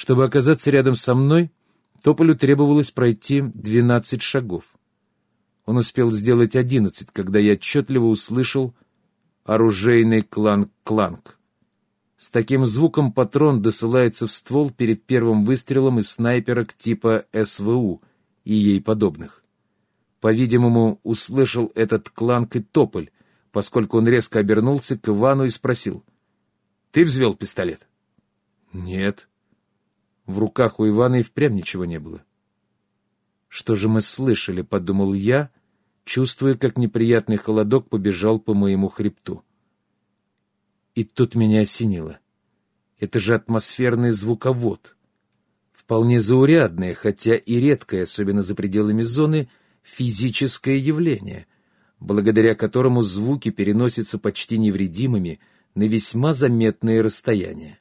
Чтобы оказаться рядом со мной, Тополю требовалось пройти двенадцать шагов. Он успел сделать одиннадцать, когда я отчетливо услышал оружейный кланг-кланг. С таким звуком патрон досылается в ствол перед первым выстрелом из снайперок типа СВУ и ей подобных. По-видимому, услышал этот кланг и тополь, поскольку он резко обернулся к Ивану и спросил. «Ты взвел пистолет?» «Нет». В руках у Ивана и впрямь ничего не было. «Что же мы слышали?» — подумал я, чувствуя, как неприятный холодок побежал по моему хребту. И тут меня осенило. Это же атмосферный звуковод. Вполне заурядное, хотя и редкое, особенно за пределами зоны, физическое явление, благодаря которому звуки переносятся почти невредимыми на весьма заметные расстояния.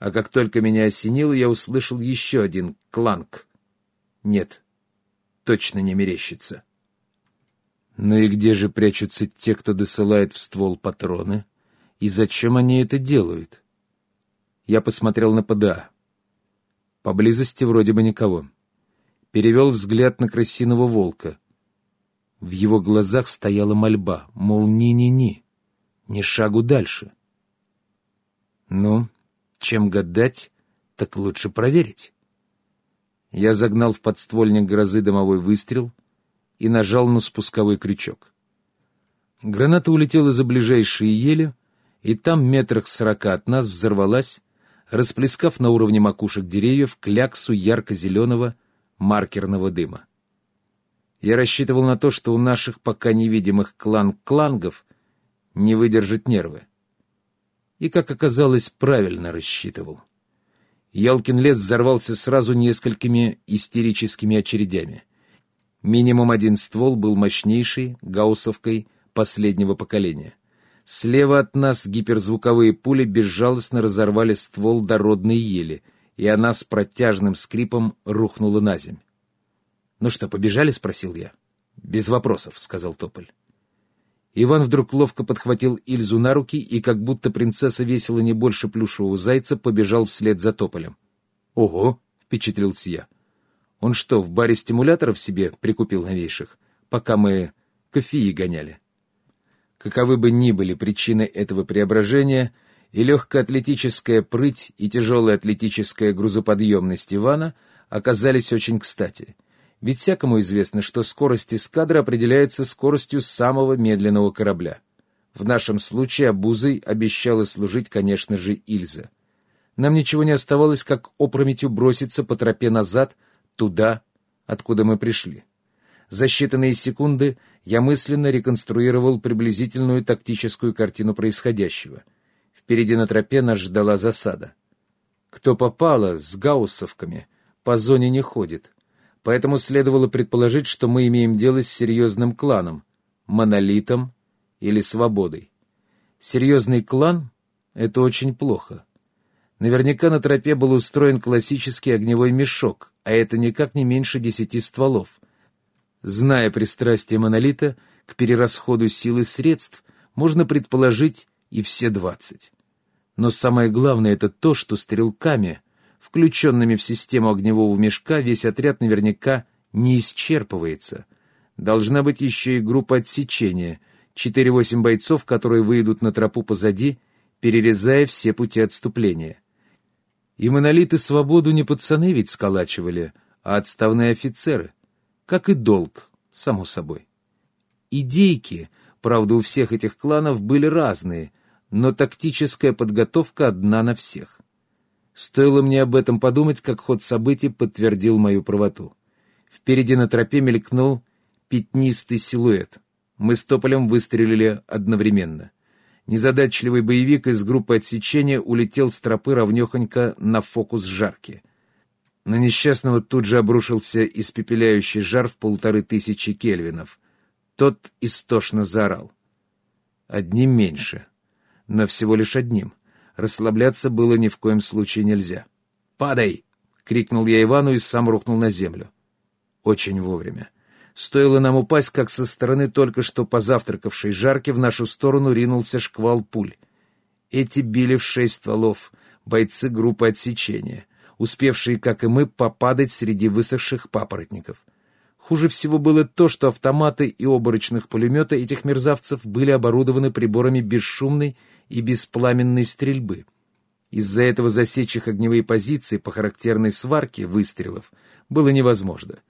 А как только меня осенило, я услышал еще один кланг. Нет, точно не мерещится. Ну и где же прячутся те, кто досылает в ствол патроны? И зачем они это делают? Я посмотрел на ПДА. Поблизости вроде бы никого. Перевел взгляд на крысиного волка. В его глазах стояла мольба, мол, ни-ни-ни, ни шагу дальше. Ну, чем гадать, так лучше проверить. Я загнал в подствольник грозы домовой выстрел и нажал на спусковой крючок. Граната улетела за ближайшие ели, и там метрах сорока от нас взорвалась, расплескав на уровне макушек деревьев кляксу ярко-зеленого маркерного дыма. Я рассчитывал на то, что у наших пока невидимых клан-клангов не выдержат нервы. И, как оказалось, правильно рассчитывал. Ялкин лес взорвался сразу несколькими истерическими очередями. Минимум один ствол был мощнейший, гауссовкой последнего поколения. Слева от нас гиперзвуковые пули безжалостно разорвали ствол дородной ели, и она с протяжным скрипом рухнула на земь. «Ну что, побежали?» — спросил я. «Без вопросов», — сказал Тополь. Иван вдруг ловко подхватил Ильзу на руки и, как будто принцесса весила не больше плюшевого зайца, побежал вслед за Тополем. «Ого!» — впечатлился я. «Он что, в баре стимуляторов себе прикупил новейших, пока мы кофеи гоняли?» Каковы бы ни были причины этого преображения, и легкоатлетическая прыть, и тяжелая атлетическая грузоподъемность Ивана оказались очень кстати — ведь всякому известно, что скорость эскадры определяется скоростью самого медленного корабля. В нашем случае обузой обещала служить, конечно же, Ильза. Нам ничего не оставалось, как опрометью броситься по тропе назад, туда, откуда мы пришли. За считанные секунды я мысленно реконструировал приблизительную тактическую картину происходящего. Впереди на тропе нас ждала засада. Кто попало с гауссовками, по зоне не ходит, поэтому следовало предположить, что мы имеем дело с серьезным кланом, монолитом или свободой. Серьезный клан — это очень плохо. Наверняка на тропе был устроен классический огневой мешок, а это никак не меньше десяти стволов. Зная пристрастие монолита к перерасходу сил и средств, можно предположить и все двадцать. Но самое главное — это то, что стрелками — включенными в систему огневого мешка, весь отряд наверняка не исчерпывается. Должна быть еще и группа отсечения, 4-8 бойцов, которые выйдут на тропу позади, перерезая все пути отступления. И монолиты свободу не пацаны ведь сколачивали, а отставные офицеры. Как и долг, само собой. Идейки, правда, у всех этих кланов были разные, но тактическая подготовка одна на всех. Стоило мне об этом подумать, как ход событий подтвердил мою правоту. Впереди на тропе мелькнул пятнистый силуэт. Мы с Тополем выстрелили одновременно. Незадачливый боевик из группы отсечения улетел с тропы ровнехонько на фокус жарки. На несчастного тут же обрушился испепеляющий жар в полторы тысячи кельвинов. Тот истошно заорал. Одним меньше, но всего лишь одним. Расслабляться было ни в коем случае нельзя. «Падай!» — крикнул я Ивану и сам рухнул на землю. Очень вовремя. Стоило нам упасть, как со стороны только что позавтракавшей жарки в нашу сторону ринулся шквал пуль. Эти били в шесть стволов, бойцы группы отсечения. успевшие, как и мы, попадать среди высохших папоротников. Хуже всего было то, что автоматы и оборочных пулемета этих мерзавцев были оборудованы приборами бесшумной и беспламенной стрельбы. Из-за этого засечь их огневые позиции по характерной сварке выстрелов было невозможно.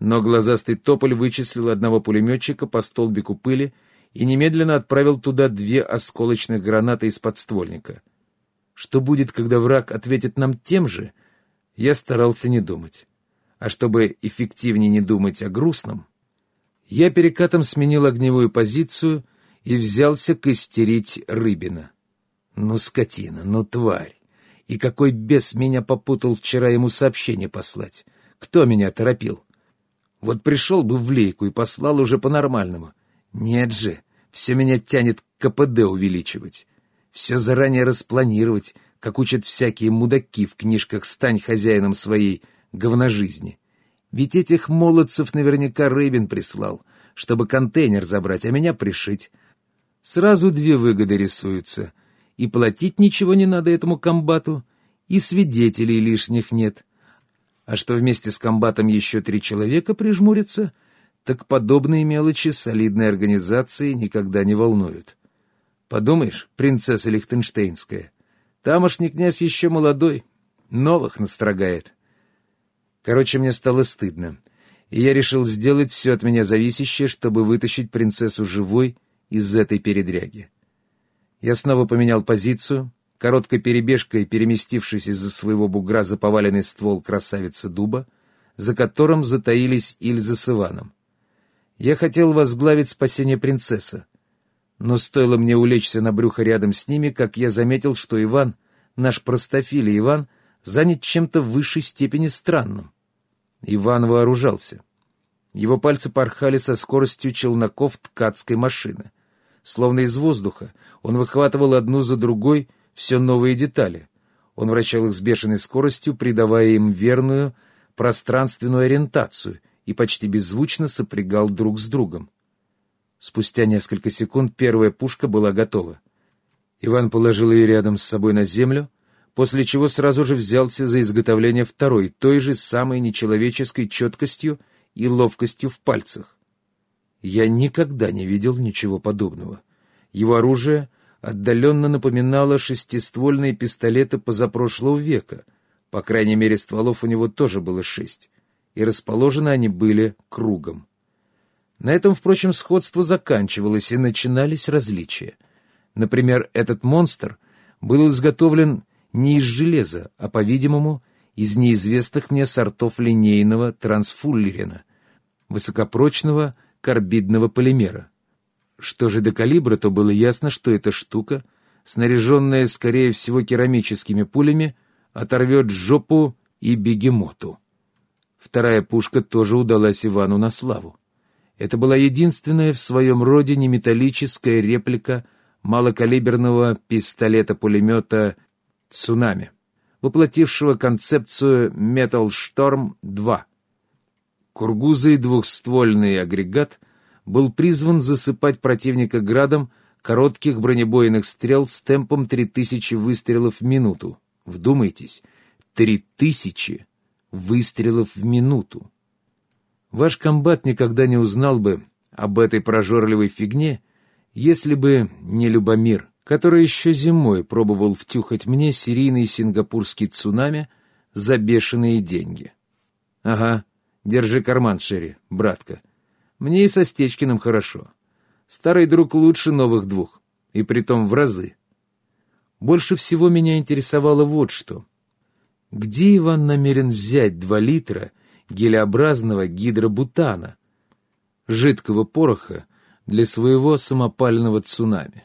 Но глазастый тополь вычислил одного пулеметчика по столбику пыли и немедленно отправил туда две осколочных гранаты из подствольника. Что будет, когда враг ответит нам тем же, я старался не думать. А чтобы эффективнее не думать о грустном, я перекатом сменил огневую позицию и взялся костерить Рыбина. Ну, скотина, ну, тварь! И какой бес меня попутал вчера ему сообщение послать? Кто меня торопил? Вот пришел бы в лейку и послал уже по-нормальному. Нет же, все меня тянет КПД увеличивать. Все заранее распланировать, как учат всякие мудаки в книжках «Стань хозяином своей говножизни». Ведь этих молодцев наверняка Рыбин прислал, чтобы контейнер забрать, а меня пришить. Сразу две выгоды рисуются. И платить ничего не надо этому комбату, и свидетелей лишних нет. А что вместе с комбатом еще три человека прижмурятся, так подобные мелочи солидной организации никогда не волнуют. Подумаешь, принцесса Лихтенштейнская, Тамошний князь еще молодой, новых настрогает. Короче, мне стало стыдно, и я решил сделать все от меня зависящее, чтобы вытащить принцессу живой из этой передряги. Я снова поменял позицию, короткой перебежкой переместившись из-за своего бугра за поваленный ствол красавицы дуба, за которым затаились Ильза с Иваном. Я хотел возглавить спасение принцессы, но стоило мне улечься на брюхо рядом с ними, как я заметил, что Иван, наш простофилий Иван, занят чем-то в высшей степени странным. Иван вооружался. Его пальцы порхали со скоростью челноков ткацкой машины. Словно из воздуха он выхватывал одну за другой все новые детали. Он вращал их с бешеной скоростью, придавая им верную пространственную ориентацию и почти беззвучно сопрягал друг с другом. Спустя несколько секунд первая пушка была готова. Иван положил ее рядом с собой на землю, после чего сразу же взялся за изготовление второй, той же самой нечеловеческой четкостью и ловкостью в пальцах. Я никогда не видел ничего подобного. Его оружие отдаленно напоминало шестиствольные пистолеты позапрошлого века, по крайней мере, стволов у него тоже было шесть, и расположены они были кругом. На этом, впрочем, сходство заканчивалось, и начинались различия. Например, этот монстр был изготовлен не из железа, а, по-видимому, из неизвестных мне сортов линейного трансфуллерена, высокопрочного карбидного полимера. Что же до калибра, то было ясно, что эта штука, снаряженная, скорее всего, керамическими пулями, оторвет жопу и бегемоту. Вторая пушка тоже удалась Ивану на славу. Это была единственная в своем роде неметаллическая реплика малокалиберного пистолета-пулемета «Цунами», воплотившего концепцию Metal Storm 2. Кургузый двухствольный агрегат был призван засыпать противника градом коротких бронебойных стрел с темпом 3000 выстрелов в минуту. Вдумайтесь, 3000 выстрелов в минуту. Ваш комбат никогда не узнал бы об этой прожорливой фигне, если бы не Любомир, который еще зимой пробовал втюхать мне серийный сингапурский цунами за бешеные деньги. Ага, держи карман, Шерри, братка. Мне и со Стечкиным хорошо. Старый друг лучше новых двух, и притом в разы. Больше всего меня интересовало вот что. Где Иван намерен взять два литра — гелеобразного гидробутана, жидкого пороха для своего самопального цунами.